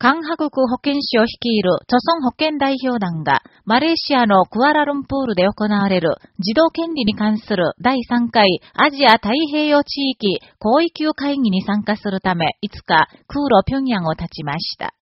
韓国保健省率いる著村保健代表団が、マレーシアのクアラルンプールで行われる児童権利に関する第3回アジア太平洋地域広域会議に参加するため、5日、空路平壌を立ちました。